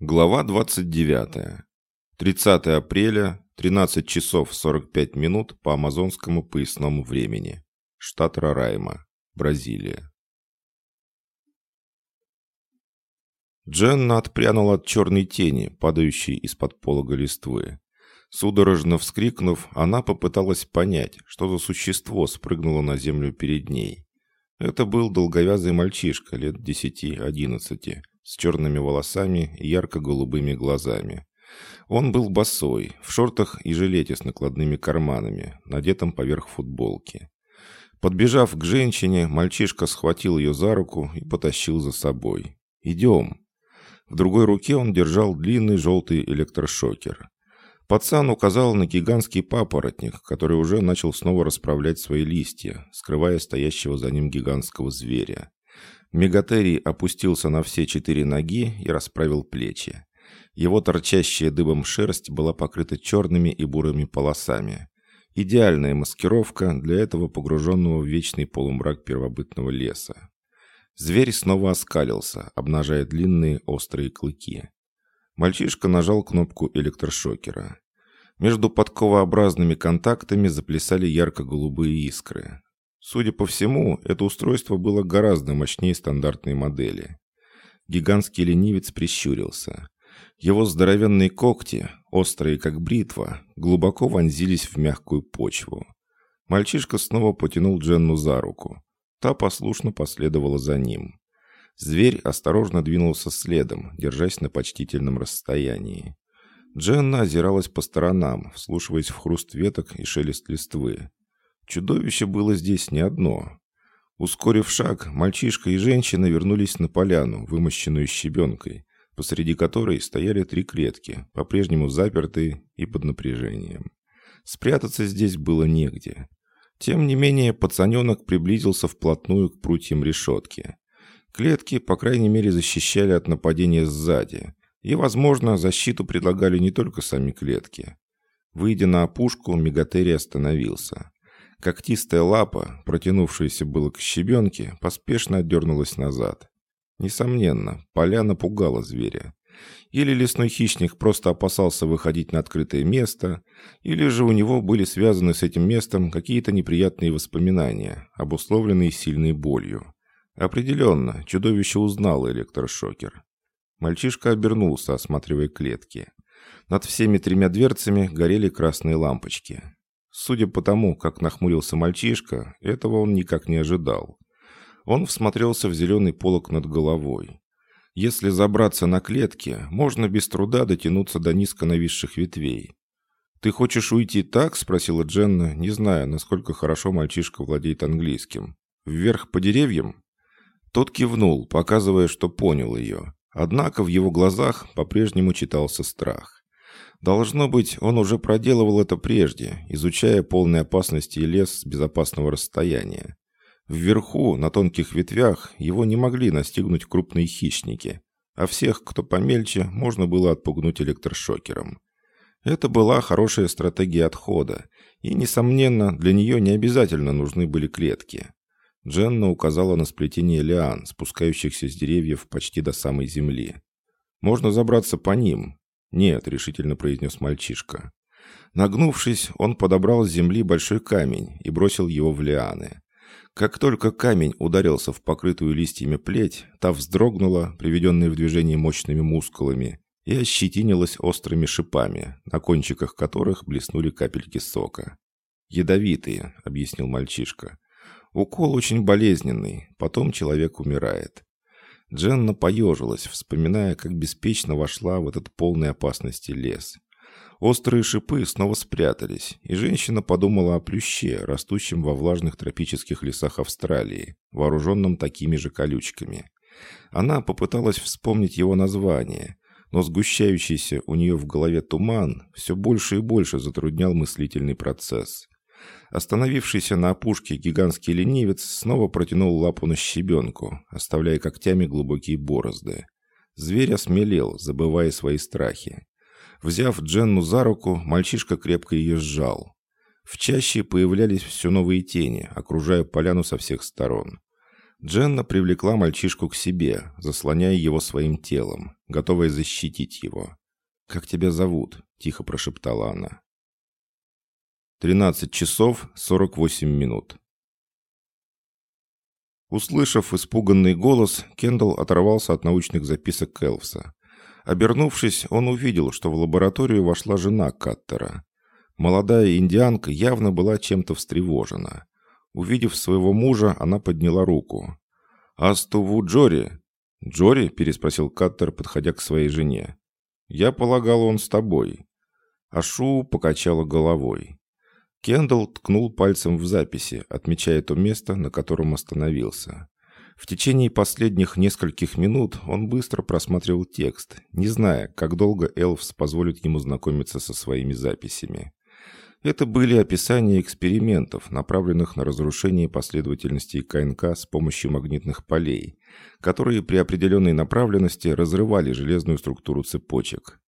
Глава 29. 30 апреля, 13 часов 45 минут по амазонскому поясному времени. Штат Рарайма, Бразилия. Дженна отпрянула от черной тени, падающей из-под полога листвы. Судорожно вскрикнув, она попыталась понять, что за существо спрыгнуло на землю перед ней. Это был долговязый мальчишка лет десяти-одиннадцати, с черными волосами и ярко-голубыми глазами. Он был босой, в шортах и жилете с накладными карманами, надетом поверх футболки. Подбежав к женщине, мальчишка схватил ее за руку и потащил за собой. «Идем». В другой руке он держал длинный желтый электрошокер. Пацан указал на гигантский папоротник, который уже начал снова расправлять свои листья, скрывая стоящего за ним гигантского зверя. Мегатерий опустился на все четыре ноги и расправил плечи. Его торчащая дыбом шерсть была покрыта черными и бурыми полосами. Идеальная маскировка для этого погруженного в вечный полумрак первобытного леса. Зверь снова оскалился, обнажая длинные острые клыки. Мальчишка нажал кнопку электрошокера. Между подковообразными контактами заплясали ярко-голубые искры. Судя по всему, это устройство было гораздо мощнее стандартной модели. Гигантский ленивец прищурился. Его здоровенные когти, острые как бритва, глубоко вонзились в мягкую почву. Мальчишка снова потянул Дженну за руку. Та послушно последовала за ним. Зверь осторожно двинулся следом, держась на почтительном расстоянии. Дженна озиралась по сторонам, вслушиваясь в хруст веток и шелест листвы. Чудовище было здесь не одно. Ускорив шаг, мальчишка и женщина вернулись на поляну, вымощенную щебенкой, посреди которой стояли три клетки, по-прежнему запертые и под напряжением. Спрятаться здесь было негде. Тем не менее, пацаненок приблизился вплотную к прутьям решетки. Клетки, по крайней мере, защищали от нападения сзади, и, возможно, защиту предлагали не только сами клетки. Выйдя на опушку, Мегатерий остановился. Когтистая лапа, протянувшаяся было к щебенке, поспешно отдернулась назад. Несомненно, поляна пугала зверя. Или лесной хищник просто опасался выходить на открытое место, или же у него были связаны с этим местом какие-то неприятные воспоминания, обусловленные сильной болью. Определенно, чудовище узнало электрошокер. Мальчишка обернулся, осматривая клетки. Над всеми тремя дверцами горели красные лампочки. Судя по тому, как нахмурился мальчишка, этого он никак не ожидал. Он всмотрелся в зеленый полог над головой. Если забраться на клетки, можно без труда дотянуться до низко нависших ветвей. «Ты хочешь уйти так?» – спросила Дженна, не зная, насколько хорошо мальчишка владеет английским. «Вверх по деревьям?» Тот кивнул, показывая, что понял ее. Однако в его глазах по-прежнему читался страх. Должно быть, он уже проделывал это прежде, изучая полной опасности лес с безопасного расстояния. Вверху, на тонких ветвях, его не могли настигнуть крупные хищники, а всех, кто помельче, можно было отпугнуть электрошокером. Это была хорошая стратегия отхода, и, несомненно, для нее не обязательно нужны были клетки. Дженна указала на сплетение лиан, спускающихся с деревьев почти до самой земли. Можно забраться по ним, «Нет», — решительно произнес мальчишка. Нагнувшись, он подобрал с земли большой камень и бросил его в лианы. Как только камень ударился в покрытую листьями плеть, та вздрогнула, приведенная в движение мощными мускулами, и ощетинилась острыми шипами, на кончиках которых блеснули капельки сока. «Ядовитые», — объяснил мальчишка. «Укол очень болезненный, потом человек умирает. Дженна поежилась, вспоминая, как беспечно вошла в этот полный опасности лес. Острые шипы снова спрятались, и женщина подумала о плюще, растущем во влажных тропических лесах Австралии, вооруженном такими же колючками. Она попыталась вспомнить его название, но сгущающийся у нее в голове туман все больше и больше затруднял мыслительный процесс. Остановившийся на опушке гигантский ленивец снова протянул лапу на щебенку, оставляя когтями глубокие борозды. Зверь осмелел, забывая свои страхи. Взяв Дженну за руку, мальчишка крепко ее сжал. В чаще появлялись все новые тени, окружая поляну со всех сторон. Дженна привлекла мальчишку к себе, заслоняя его своим телом, готовая защитить его. «Как тебя зовут?» – тихо прошептала она. 13 часов 48 минут. Услышав испуганный голос, Кендалл оторвался от научных записок Элвса. Обернувшись, он увидел, что в лабораторию вошла жена Каттера. Молодая индианка явно была чем-то встревожена. Увидев своего мужа, она подняла руку. «Астуву Джори?» «Джори?» – переспросил Каттер, подходя к своей жене. «Я полагал, он с тобой». Ашу покачала головой. Кендалл ткнул пальцем в записи, отмечая то место, на котором остановился. В течение последних нескольких минут он быстро просматривал текст, не зная, как долго Элфс позволит ему знакомиться со своими записями. Это были описания экспериментов, направленных на разрушение последовательностей КНК с помощью магнитных полей, которые при определенной направленности разрывали железную структуру цепочек.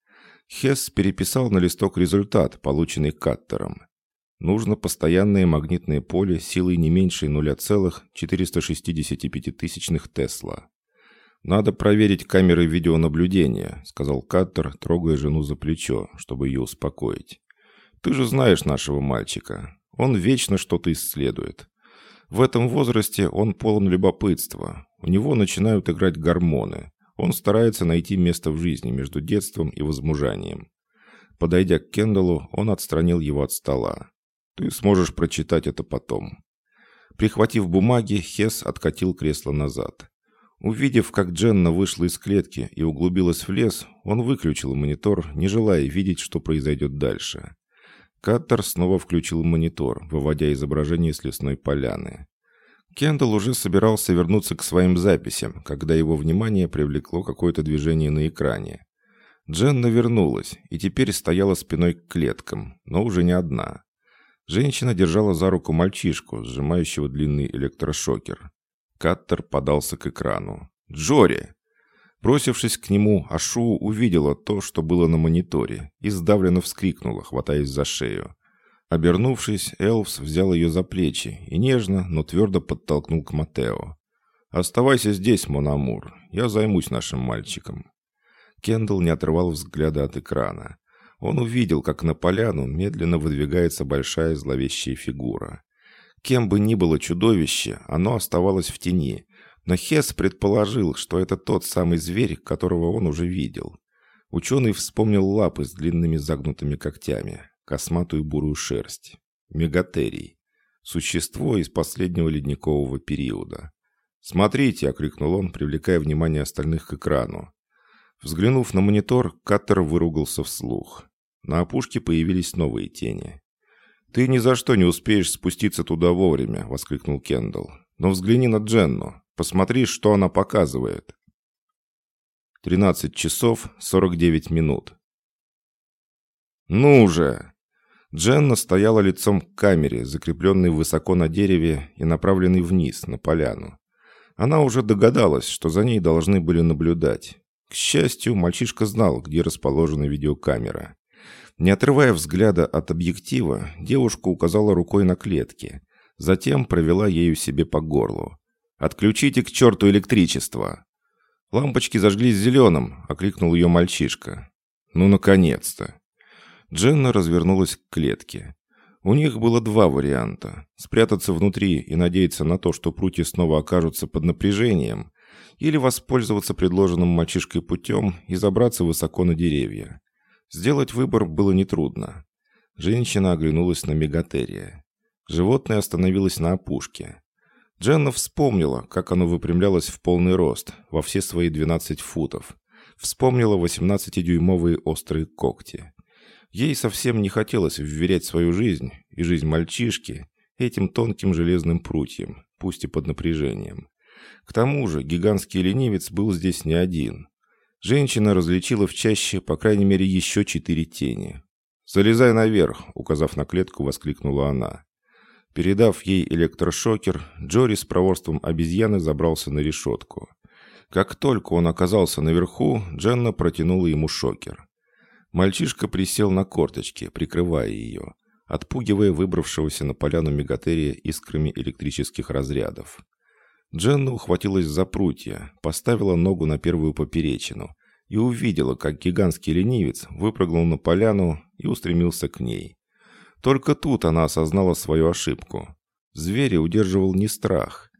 Хесс переписал на листок результат, полученный Каттером. Нужно постоянное магнитное поле силой не меньше 0,465 Тесла. «Надо проверить камеры видеонаблюдения», — сказал Каттер, трогая жену за плечо, чтобы ее успокоить. «Ты же знаешь нашего мальчика. Он вечно что-то исследует. В этом возрасте он полон любопытства. У него начинают играть гормоны. Он старается найти место в жизни между детством и возмужанием». Подойдя к Кендаллу, он отстранил его от стола. Ты сможешь прочитать это потом». Прихватив бумаги, Хес откатил кресло назад. Увидев, как Дженна вышла из клетки и углубилась в лес, он выключил монитор, не желая видеть, что произойдет дальше. Каттер снова включил монитор, выводя изображение с лесной поляны. Кендалл уже собирался вернуться к своим записям, когда его внимание привлекло какое-то движение на экране. Дженна вернулась и теперь стояла спиной к клеткам, но уже не одна. Женщина держала за руку мальчишку, сжимающего длинный электрошокер. Каттер подался к экрану. «Джори!» Бросившись к нему, Ашу увидела то, что было на мониторе, и сдавленно вскрикнула, хватаясь за шею. Обернувшись, Элвс взял ее за плечи и нежно, но твердо подтолкнул к Матео. «Оставайся здесь, Монамур. Я займусь нашим мальчиком». Кендалл не отрывал взгляда от экрана. Он увидел, как на поляну медленно выдвигается большая зловещая фигура. Кем бы ни было чудовище, оно оставалось в тени, но Хес предположил, что это тот самый зверь, которого он уже видел. Ученый вспомнил лапы с длинными загнутыми когтями, косматую бурую шерсть. Мегатерий. Существо из последнего ледникового периода. «Смотрите!» — окрикнул он, привлекая внимание остальных к экрану. Взглянув на монитор, Каттер выругался вслух. На опушке появились новые тени. «Ты ни за что не успеешь спуститься туда вовремя», — воскликнул Кендалл. «Но взгляни на Дженну. Посмотри, что она показывает». 13 часов 49 минут. «Ну же!» Дженна стояла лицом к камере, закрепленной высоко на дереве и направленной вниз, на поляну. Она уже догадалась, что за ней должны были наблюдать. К счастью, мальчишка знал, где расположена видеокамера. Не отрывая взгляда от объектива, девушка указала рукой на клетки. Затем провела ею себе по горлу. «Отключите к черту электричество!» «Лампочки зажглись зеленым!» — окликнул ее мальчишка. «Ну, наконец-то!» Дженна развернулась к клетке. У них было два варианта. Спрятаться внутри и надеяться на то, что прутья снова окажутся под напряжением, или воспользоваться предложенным мальчишкой путем и забраться высоко на деревья. Сделать выбор было нетрудно. Женщина оглянулась на мегатерия. Животное остановилось на опушке. Дженна вспомнила, как оно выпрямлялось в полный рост, во все свои 12 футов. Вспомнила 18-дюймовые острые когти. Ей совсем не хотелось вверять свою жизнь и жизнь мальчишки этим тонким железным прутьем, пусть и под напряжением. К тому же гигантский ленивец был здесь не один. Женщина различила в чаще, по крайней мере, еще четыре тени. «Залезай наверх», — указав на клетку, воскликнула она. Передав ей электрошокер, Джори с проворством обезьяны забрался на решетку. Как только он оказался наверху, Дженна протянула ему шокер. Мальчишка присел на корточки, прикрывая ее, отпугивая выбравшегося на поляну мегатерия искрами электрических разрядов. Дженна ухватилась за прутья, поставила ногу на первую поперечину и увидела, как гигантский ленивец выпрыгнул на поляну и устремился к ней. Только тут она осознала свою ошибку. Зверя удерживал не страх.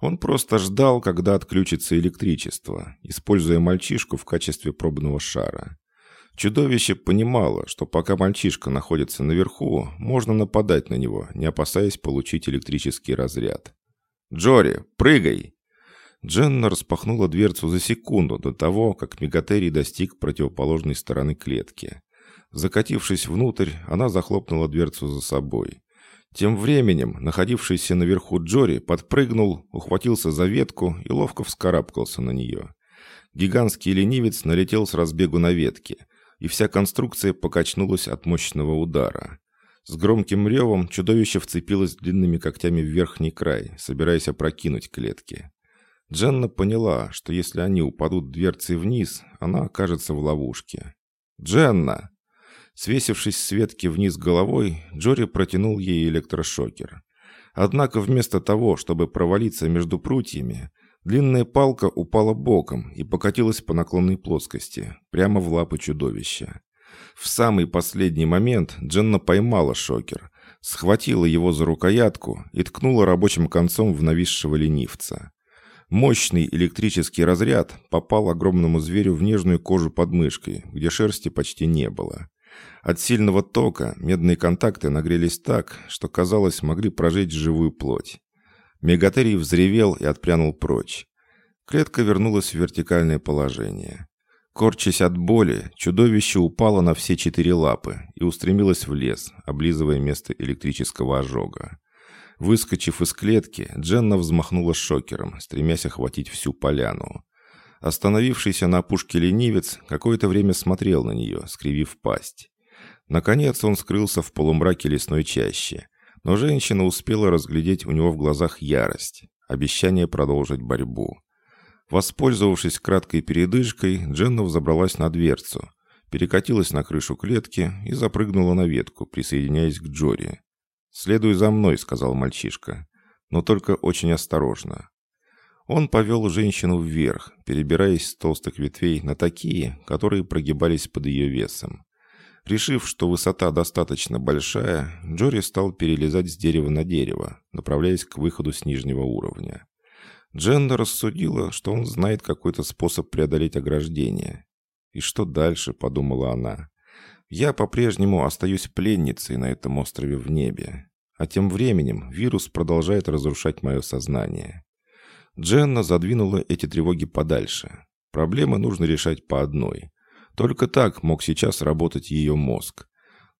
Он просто ждал, когда отключится электричество, используя мальчишку в качестве пробного шара. Чудовище понимало, что пока мальчишка находится наверху, можно нападать на него, не опасаясь получить электрический разряд. «Джори, прыгай!» Дженна распахнула дверцу за секунду до того, как Мегатерий достиг противоположной стороны клетки. Закатившись внутрь, она захлопнула дверцу за собой. Тем временем находившийся наверху Джори подпрыгнул, ухватился за ветку и ловко вскарабкался на нее. Гигантский ленивец налетел с разбегу на ветки – и вся конструкция покачнулась от мощного удара. С громким ревом чудовище вцепилось длинными когтями в верхний край, собираясь опрокинуть клетки. Дженна поняла, что если они упадут дверцей вниз, она окажется в ловушке. «Дженна!» Свесившись с ветки вниз головой, Джори протянул ей электрошокер. Однако вместо того, чтобы провалиться между прутьями, Длинная палка упала боком и покатилась по наклонной плоскости, прямо в лапы чудовища. В самый последний момент Дженна поймала шокер, схватила его за рукоятку и ткнула рабочим концом в нависшего ленивца. Мощный электрический разряд попал огромному зверю в нежную кожу под мышкой, где шерсти почти не было. От сильного тока медные контакты нагрелись так, что, казалось, могли прожечь живую плоть. Мегатерий взревел и отпрянул прочь. Клетка вернулась в вертикальное положение. Корчась от боли, чудовище упало на все четыре лапы и устремилось в лес, облизывая место электрического ожога. Выскочив из клетки, Дженна взмахнула шокером, стремясь охватить всю поляну. Остановившийся на опушке ленивец какое-то время смотрел на нее, скривив пасть. Наконец он скрылся в полумраке лесной чащи, но женщина успела разглядеть у него в глазах ярость, обещание продолжить борьбу. Воспользовавшись краткой передышкой, Дженна взобралась на дверцу, перекатилась на крышу клетки и запрыгнула на ветку, присоединяясь к Джори. «Следуй за мной», — сказал мальчишка, — «но только очень осторожно». Он повел женщину вверх, перебираясь с толстых ветвей на такие, которые прогибались под ее весом. Решив, что высота достаточно большая, Джори стал перелезать с дерева на дерево, направляясь к выходу с нижнего уровня. Дженна рассудила, что он знает какой-то способ преодолеть ограждение. «И что дальше?» – подумала она. «Я по-прежнему остаюсь пленницей на этом острове в небе. А тем временем вирус продолжает разрушать мое сознание». Дженна задвинула эти тревоги подальше. Проблемы нужно решать по одной. Только так мог сейчас работать ее мозг.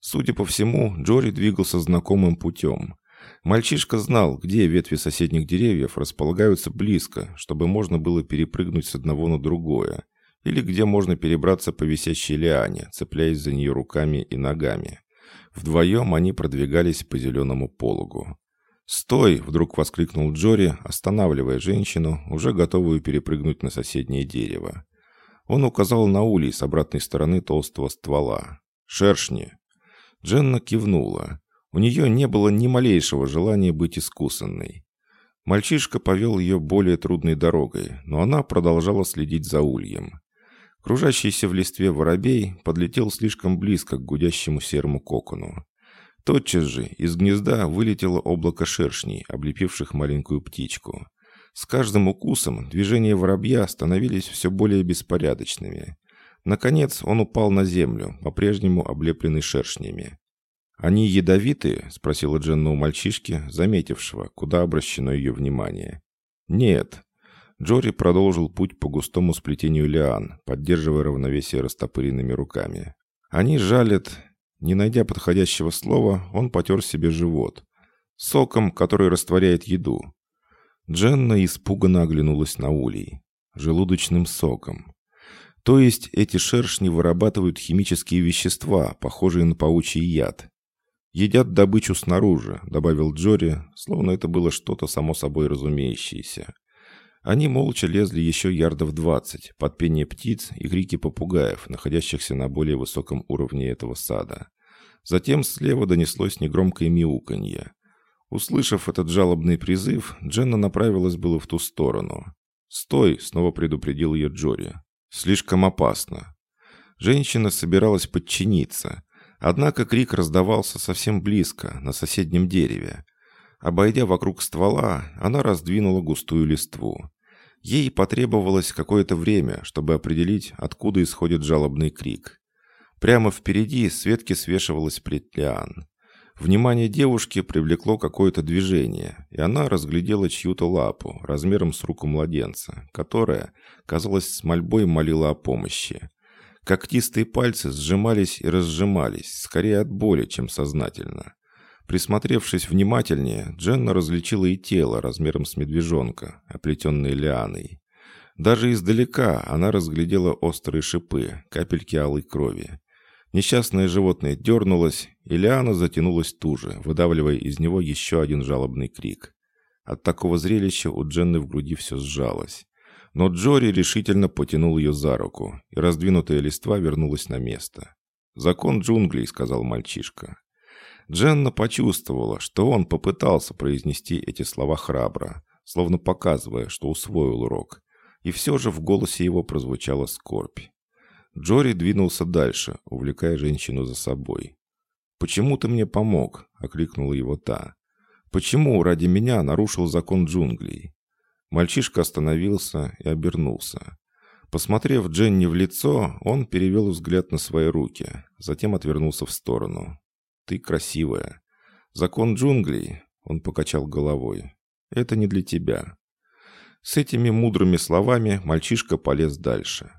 Судя по всему, Джори двигался знакомым путем. Мальчишка знал, где ветви соседних деревьев располагаются близко, чтобы можно было перепрыгнуть с одного на другое, или где можно перебраться по висящей лиане, цепляясь за нее руками и ногами. Вдвоем они продвигались по зеленому пологу. «Стой!» — вдруг воскликнул Джори, останавливая женщину, уже готовую перепрыгнуть на соседнее дерево. Он указал на улей с обратной стороны толстого ствола. «Шершни!» Дженна кивнула. У нее не было ни малейшего желания быть искусанной. Мальчишка повел ее более трудной дорогой, но она продолжала следить за ульем. Кружащийся в листве воробей подлетел слишком близко к гудящему серому кокону. Тотчас же из гнезда вылетело облако шершней, облепивших маленькую птичку. С каждым укусом движения воробья становились все более беспорядочными. Наконец он упал на землю, по-прежнему облепленный шершнями. «Они ядовитые?» – спросила Дженна у мальчишки, заметившего, куда обращено ее внимание. «Нет». Джори продолжил путь по густому сплетению лиан, поддерживая равновесие растопыренными руками. «Они жалят...» Не найдя подходящего слова, он потер себе живот. Соком, который растворяет еду. Дженна испуганно оглянулась на улей. Желудочным соком. То есть эти шершни вырабатывают химические вещества, похожие на паучий яд. «Едят добычу снаружи», — добавил Джори, словно это было что-то само собой разумеющееся. Они молча лезли еще ярдов двадцать, под пение птиц и крики попугаев, находящихся на более высоком уровне этого сада. Затем слева донеслось негромкое мяуканье. Услышав этот жалобный призыв, Дженна направилась было в ту сторону. «Стой!» — снова предупредил ее Джори. «Слишком опасно». Женщина собиралась подчиниться, однако крик раздавался совсем близко, на соседнем дереве. Обойдя вокруг ствола, она раздвинула густую листву. Ей потребовалось какое-то время, чтобы определить, откуда исходит жалобный крик. Прямо впереди с ветки свешивалась плеть. Внимание девушки привлекло какое-то движение, и она разглядела чью-то лапу размером с руку младенца, которая, казалось, с мольбой молила о помощи. Когтистые пальцы сжимались и разжимались, скорее от боли, чем сознательно. Присмотревшись внимательнее, Дженна различила и тело размером с медвежонка, оплетенное лианой. Даже издалека она разглядела острые шипы, капельки алой крови. Несчастное животное дернулось, и Лиана затянулась туже, выдавливая из него еще один жалобный крик. От такого зрелища у Дженны в груди все сжалось. Но Джори решительно потянул ее за руку, и раздвинутая листва вернулась на место. «Закон джунглей», — сказал мальчишка. Дженна почувствовала, что он попытался произнести эти слова храбро, словно показывая, что усвоил урок. И все же в голосе его прозвучала скорбь. Джори двинулся дальше, увлекая женщину за собой. «Почему ты мне помог?» — окликнула его та. «Почему ради меня нарушил закон джунглей?» Мальчишка остановился и обернулся. Посмотрев Дженни в лицо, он перевел взгляд на свои руки, затем отвернулся в сторону. «Ты красивая. Закон джунглей?» — он покачал головой. «Это не для тебя». С этими мудрыми словами мальчишка полез дальше.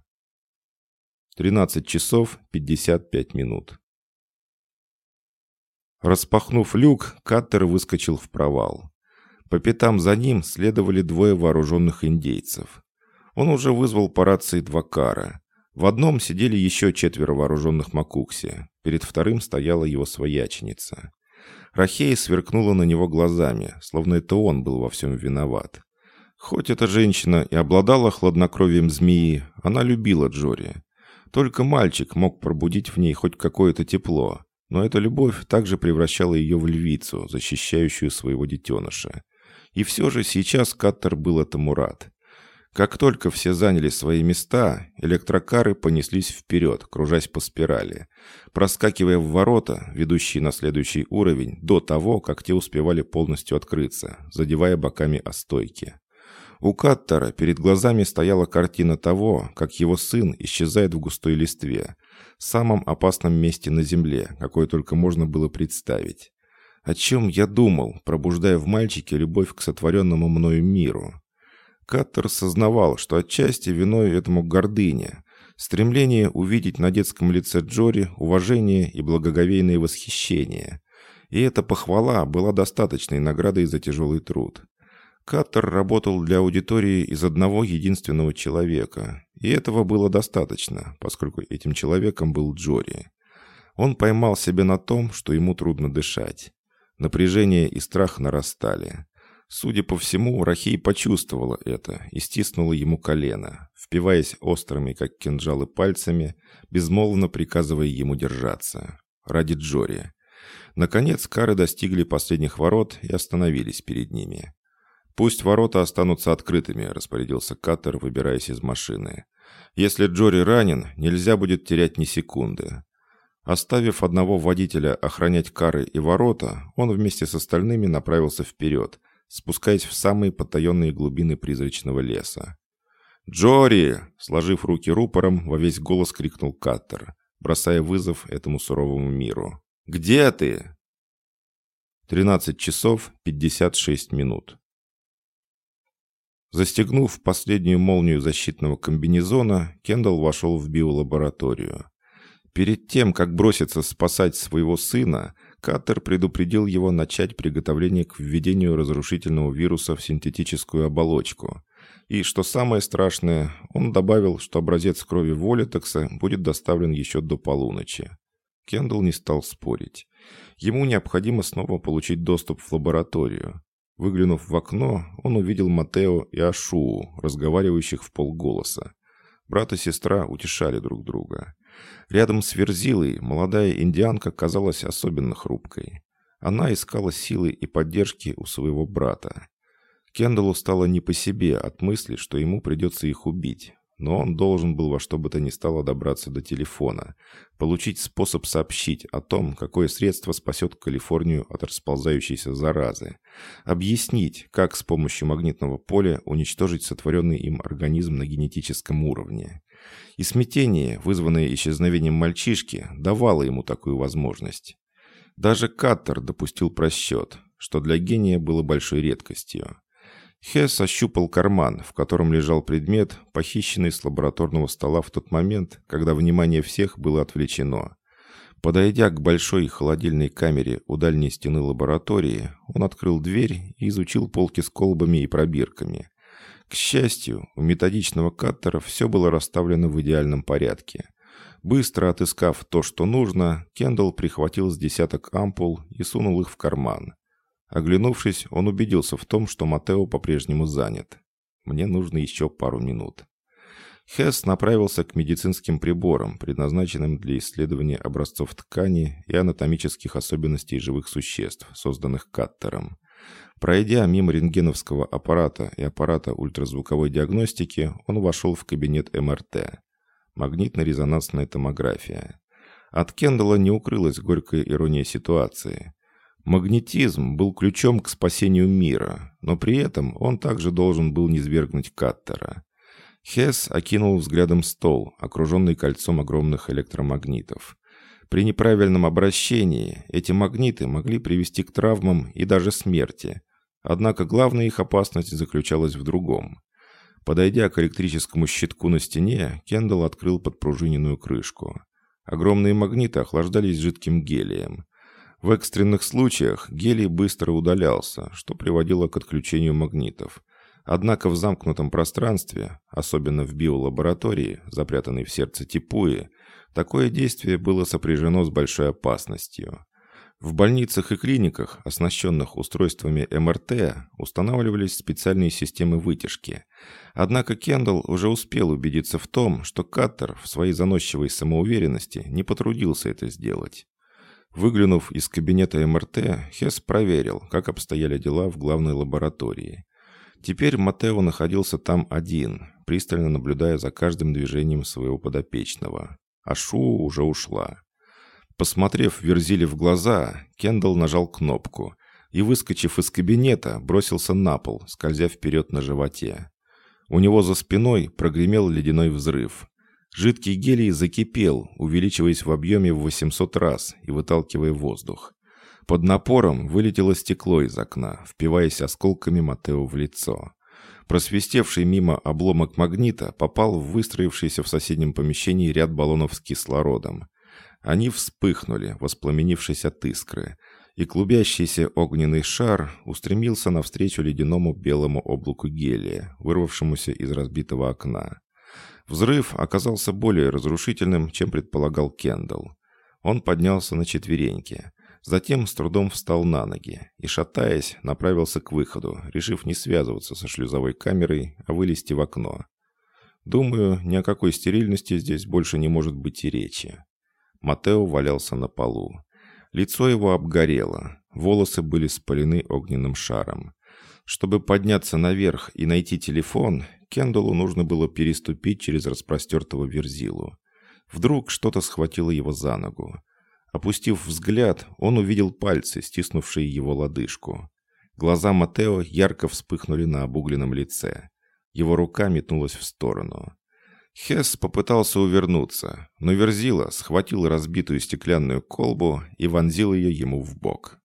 13 часов 55 минут. Распахнув люк, каттер выскочил в провал. По пятам за ним следовали двое вооруженных индейцев. Он уже вызвал по рации два кара. В одном сидели еще четверо вооруженных макукси. Перед вторым стояла его свояченица. Рахея сверкнула на него глазами, словно это он был во всем виноват. Хоть эта женщина и обладала хладнокровием змеи, она любила Джори. Только мальчик мог пробудить в ней хоть какое-то тепло, но эта любовь также превращала ее в львицу, защищающую своего детеныша. И все же сейчас Каттер был этому рад. Как только все заняли свои места, электрокары понеслись вперед, кружась по спирали, проскакивая в ворота, ведущие на следующий уровень, до того, как те успевали полностью открыться, задевая боками о стойки. У Каттера перед глазами стояла картина того, как его сын исчезает в густой листве, самом опасном месте на земле, какое только можно было представить. О чем я думал, пробуждая в мальчике любовь к сотворенному мною миру? Каттер сознавал, что отчасти виной этому гордыня, стремление увидеть на детском лице Джори уважение и благоговейное восхищение. И эта похвала была достаточной наградой за тяжелый труд. Каттер работал для аудитории из одного единственного человека, и этого было достаточно, поскольку этим человеком был Джори. Он поймал себя на том, что ему трудно дышать. Напряжение и страх нарастали. Судя по всему, Рахей почувствовала это и стиснула ему колено, впиваясь острыми, как кинжалы, пальцами, безмолвно приказывая ему держаться. Ради Джори. Наконец, кары достигли последних ворот и остановились перед ними. «Пусть ворота останутся открытыми», — распорядился Каттер, выбираясь из машины. «Если Джори ранен, нельзя будет терять ни секунды». Оставив одного водителя охранять кары и ворота, он вместе с остальными направился вперед, спускаясь в самые потаенные глубины призрачного леса. «Джори!» — сложив руки рупором, во весь голос крикнул Каттер, бросая вызов этому суровому миру. «Где ты?» 13 часов 56 минут. Застегнув последнюю молнию защитного комбинезона, Кендалл вошел в биолабораторию. Перед тем, как броситься спасать своего сына, Каттер предупредил его начать приготовление к введению разрушительного вируса в синтетическую оболочку. И, что самое страшное, он добавил, что образец крови Волитекса будет доставлен еще до полуночи. Кендалл не стал спорить. Ему необходимо снова получить доступ в лабораторию. Выглянув в окно, он увидел Матео и Ашуу, разговаривающих в полголоса. Брат и сестра утешали друг друга. Рядом с Верзилой молодая индианка казалась особенно хрупкой. Она искала силы и поддержки у своего брата. Кендаллу стало не по себе от мысли, что ему придется их убить, но он должен был во что бы то ни стало добраться до телефона, получить способ сообщить о том, какое средство спасет Калифорнию от расползающейся заразы, объяснить, как с помощью магнитного поля уничтожить сотворенный им организм на генетическом уровне. И смятение, вызванное исчезновением мальчишки, давало ему такую возможность. Даже Каттер допустил просчет, что для гения было большой редкостью. Хесс ощупал карман, в котором лежал предмет, похищенный с лабораторного стола в тот момент, когда внимание всех было отвлечено. Подойдя к большой холодильной камере у дальней стены лаборатории, он открыл дверь и изучил полки с колбами и пробирками. К счастью, у методичного каттера все было расставлено в идеальном порядке. Быстро отыскав то, что нужно, Кендалл прихватил с десяток ампул и сунул их в карман. Оглянувшись, он убедился в том, что Матео по-прежнему занят. Мне нужно еще пару минут. Хесс направился к медицинским приборам, предназначенным для исследования образцов ткани и анатомических особенностей живых существ, созданных Каттером. Пройдя мимо рентгеновского аппарата и аппарата ультразвуковой диагностики, он вошел в кабинет МРТ. Магнитно-резонансная томография. От Кендалла не укрылась горькая ирония ситуации. Магнетизм был ключом к спасению мира, но при этом он также должен был низвергнуть Каттера. Хесс окинул взглядом стол, окруженный кольцом огромных электромагнитов. При неправильном обращении эти магниты могли привести к травмам и даже смерти. Однако главная их опасность заключалась в другом. Подойдя к электрическому щитку на стене, Кендалл открыл подпружиненную крышку. Огромные магниты охлаждались жидким гелием. В экстренных случаях гелий быстро удалялся, что приводило к отключению магнитов. Однако в замкнутом пространстве, особенно в биолаборатории, запрятанной в сердце Типуи, такое действие было сопряжено с большой опасностью. В больницах и клиниках, оснащенных устройствами МРТ, устанавливались специальные системы вытяжки. Однако Кендалл уже успел убедиться в том, что Каттер в своей заносчивой самоуверенности не потрудился это сделать. Выглянув из кабинета МРТ, Хесс проверил, как обстояли дела в главной лаборатории. Теперь Матео находился там один, пристально наблюдая за каждым движением своего подопечного. А Шу уже ушла. Посмотрев Верзиле в глаза, Кендалл нажал кнопку и, выскочив из кабинета, бросился на пол, скользя вперед на животе. У него за спиной прогремел ледяной взрыв. Жидкий гелий закипел, увеличиваясь в объеме в 800 раз и выталкивая воздух. Под напором вылетело стекло из окна, впиваясь осколками Матео в лицо. Просвистевший мимо обломок магнита попал в выстроившийся в соседнем помещении ряд баллонов с кислородом. Они вспыхнули, воспламенившись от искры, и клубящийся огненный шар устремился навстречу ледяному белому облаку гелия, вырвавшемуся из разбитого окна. Взрыв оказался более разрушительным, чем предполагал Кендалл. Он поднялся на четвереньки. Затем с трудом встал на ноги и, шатаясь, направился к выходу, решив не связываться со шлюзовой камерой, а вылезти в окно. Думаю, ни о какой стерильности здесь больше не может быть и речи. Матео валялся на полу. Лицо его обгорело, волосы были спалены огненным шаром. Чтобы подняться наверх и найти телефон, Кендаллу нужно было переступить через распростертого верзилу. Вдруг что-то схватило его за ногу. Опустив взгляд, он увидел пальцы, стиснувшие его лодыжку. Глаза Матео ярко вспыхнули на обугленном лице. Его рука метнулась в сторону. Хесс попытался увернуться, но Верзила схватил разбитую стеклянную колбу и вонзил ее ему в бок.